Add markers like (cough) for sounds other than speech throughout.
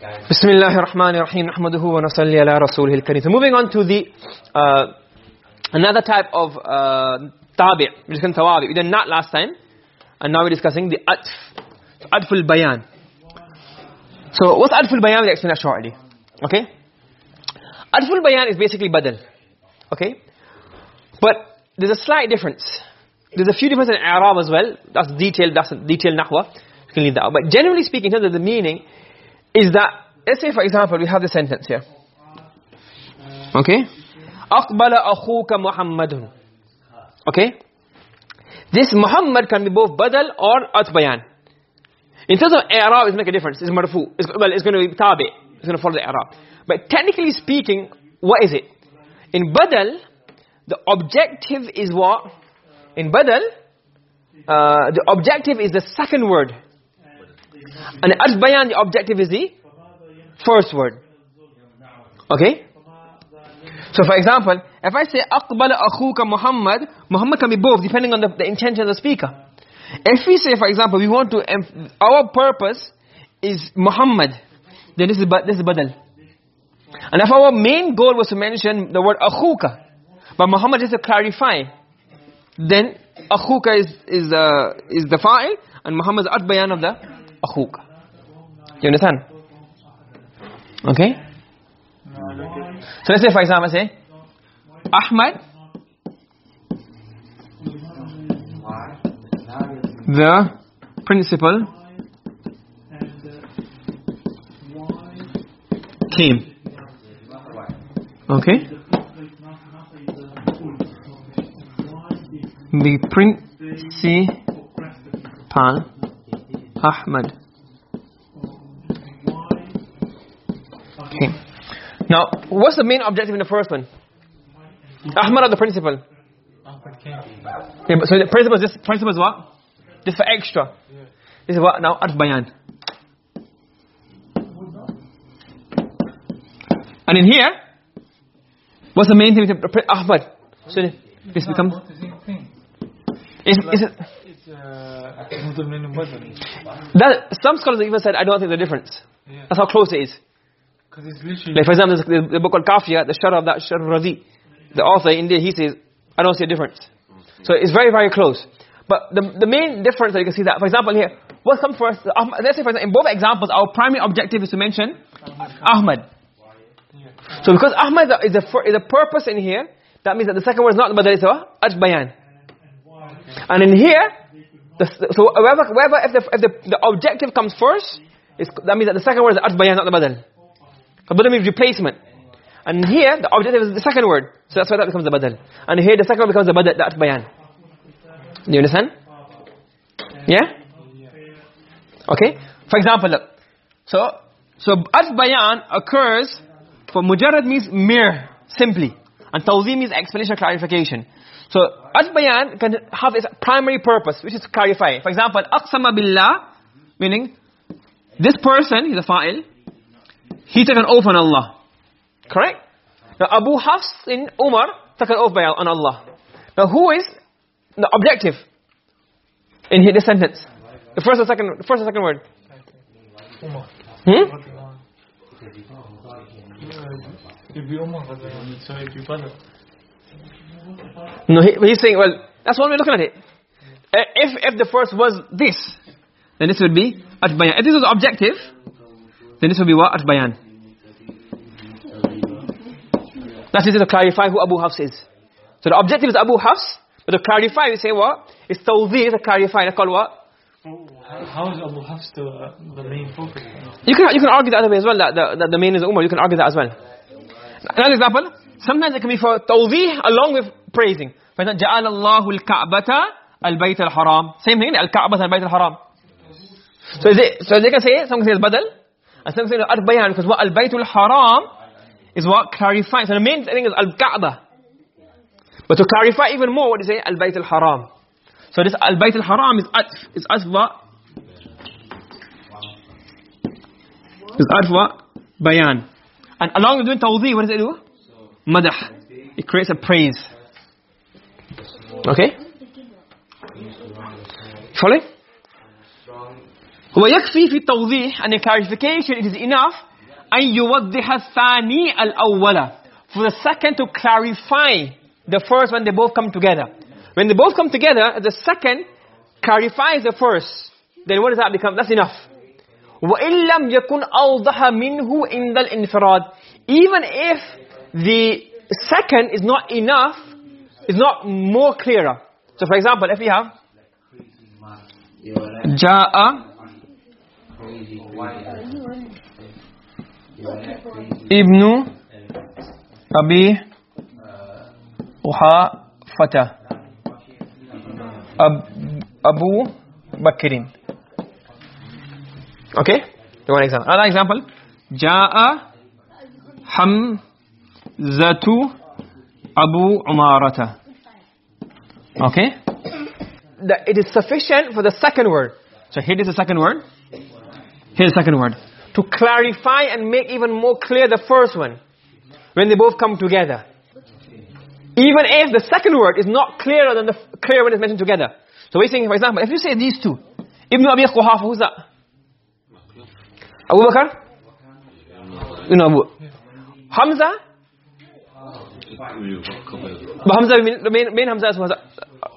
Bismillah ar-Rahman ar-Rahim. Ahmaduhu wa nasalli ala rasulihil kareem. So moving on to the uh, another type of uh, tabi' we discussed tawabi. We did not last time. And now we're discussing the atf. So atf al-bayan. So what's atf al-bayan? We'll explain that shortly. Okay? Atf al-bayan is basically badal. Okay? But there's a slight difference. There's a few differences in i'rab as well. That's detailed, that's detailed nahwa. You can leave that out. But generally speaking, in terms of the meaning, is that let's say for example we have the sentence here. Okay? aqbala akhuka muhammadun okay? This muhammad can be both badal or atbayan in terms of i'rab it make a difference. It's marfu. It's, well it's going to be tabi. It's going to follow the i'rab. But technically speaking what is it? In badal the objective is what? In badal uh, the objective is the second word and al-bayan the objective is the first word. Okay? So for example if i say aqbala akhuka muhammad muhammad can be both depending on the, the intention of the speaker. If we say for example we want to our purpose is muhammad then this is this is badal. And if our main goal was to mention the word akhuka but muhammad is to clarify then akhuka is is uh, is the fa'il and muhammad is at-bayan of the akhuka you understand? Okay. So let's say for example say ahmad the principal came. Okay. The principal Ahmad. Okay. Now what's the main objective in the first one? Ahmad or the principal? Okay, so the principal is this principal is what? This for extra. This is what? Now at bayan. And in here what's the main thing with Ahmad? So this becomes is, is it Uh, (laughs) that some scholars even said I don't think the difference. Yeah. that's how close it is. Because it's literally like for example the, the book called Kafiya the sharh of that sharh Razi. The author in there he says I don't see a difference. So it's very very close. But the the main difference that you can see that for example here what comes first let's say for example in both examples our primary objective is to mention Ahmad. So because Ahmad is the is the purpose in here that means that the second word is not but it's a bayan and in here the, so wherever, wherever if, the, if the, the objective comes first that means that the second word is bayan not the badal. Badal means replacement. And here the objective is the second word. So that's why that becomes the badal. And here the second word becomes the badal the bayan do you understand? Yeah? Okay. For example look. So so bayan occurs for mujarrad means mere simply and tawzi means explanation clarification. So bayan can have its primary purpose which is to clarify. For example aqsama billah meaning this person he's a fa'il he took an oath on Allah. Correct? Now Abu Hafs in Umar took an oath by on Allah. Now who is the objective in this sentence? The first or second the first or second word. Hmm no he, he's saying well that's one way looking at it uh, if if the first was this then this would be at bayan if this was objective then this would be what? At bayan that's it to clarify who Abu Hafs is. So the objective is Abu Hafs but to clarify you say what? It's tawdih to clarify. That's called what how is Abu Hafs the, uh, the main focus? You can you can argue the other way as well that the, that the main is Umar you can argue that as well. Another example sometimes it can be for tawdih along with praising. For example ja'ala Allahu al-ka'bata al-bayt al-haram. Same thing al-ka'bata al-bayt al-haram. So is it so they can say some can say it's badal and some say at bayan because what al-bayt al-haram is what clarifies. So the main thing is al-ka'bah. But to clarify even more what do you say? Al-bayt al-haram. So this al-bayt al-haram is atf is atf what is atf what bayan and along with doing tawdih what does it do madah it creates a praise okay following ويكفي في التوضيح and in clarification it is enough أن يوضح الثاني الأول for the second to clarify the first when they both come together when they both come together the second clarifies the first then what does that become that's enough وإن لم يكن أوضح منه عند الانفراد even if the second is not enough is not more clearer so for example if we have جاء ابن أبي وحافة أب أبو بكر Okay? The one example. Another example. Ja'a Hamzatu Abu Umarata. Okay? It is sufficient for the second word. So here is the second word. Here is the second word. To clarify and make even more clear the first one. When they both come together. Even if the second word is not clearer than the clear when it's mentioned together. So we're saying, for example, if you say these two. Ibn Abi Quhafa, who's that? Abu Bakr? No, Abu. Hamza? But Hamza, the main, main Hamza is Hamza.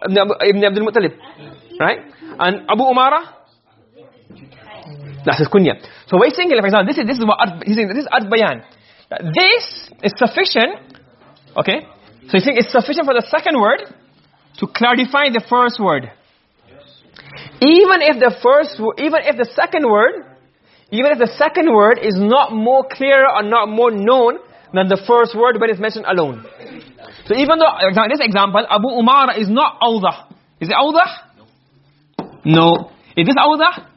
Ibn Abdul Muttalib. Right? And Abu Umara? That's his kunya. So we're saying, for example, this is, this is what, he's saying, this is Ad Bayan. This is sufficient, okay? So you think it's sufficient for the second word to clarify the first word. Even if the first, even if the second word even if the second word is not more clear or not more known than the first word when it's mentioned alone. So even though, in this example, Abu Umara is not awdah. Is it awdah? No. Is this awdah?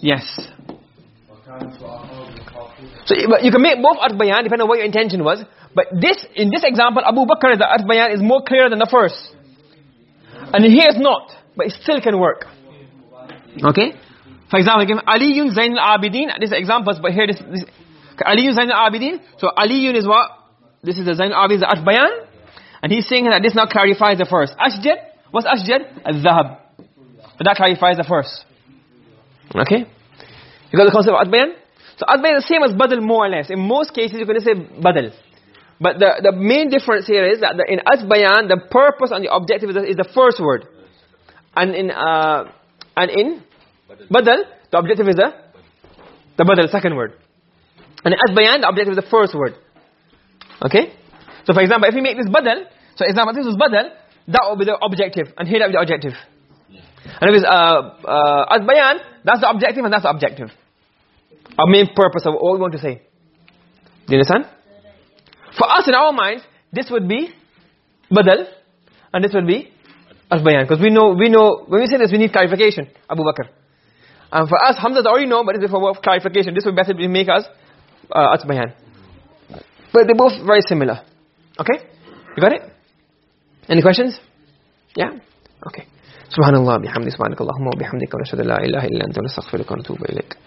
Yes. So you can make both Arbayan depending on what your intention was. But this, in this example, Abu Bakr, the Arbayan is more clear than the first. And here it's not. But it still can work. Okay? For example, give Aliyun Zain al-Abidin. These are examples, but here this, this Aliyun Zain al-Abidin. So Aliyun is what? This is the Zain al-Abidin, the Ashbayan. And he's saying that this now clarifies the first. Asjad, what's Asjad? Al-Zahab. But that clarifies the first. Okay? You got the concept of Adbayan? So Adbayan is the same as Badal more or less. In most cases you're going to say Badal. But the, the main difference here is that the, in Adbayan, the purpose and the objective is the, is the first word. And in, uh, and in Badal, the objective is the, the badal, second word. And as bayan, the objective is the first word. Okay? So for example, if we make this badal, so example, this is badal, that will be the objective, and here that will be the objective. And if it's uh, uh, as bayan, that's the objective and that's the objective. Our main purpose of what we want to say. Do you understand? For us in our minds, this would be badal, and this would be as bayan. Because we know, we know, when we say this, we need clarification, Abu Bakr. And for us, Hamza already know, but it's for clarification. This would better make us uh, Atbayan. But they're both very similar. Okay? You got it? Any questions? Yeah? Okay. سبحان الله بحمده سبحانك اللهم وبحمدك ونشهد لا اله الا انت نستغفرك ونتوب اليك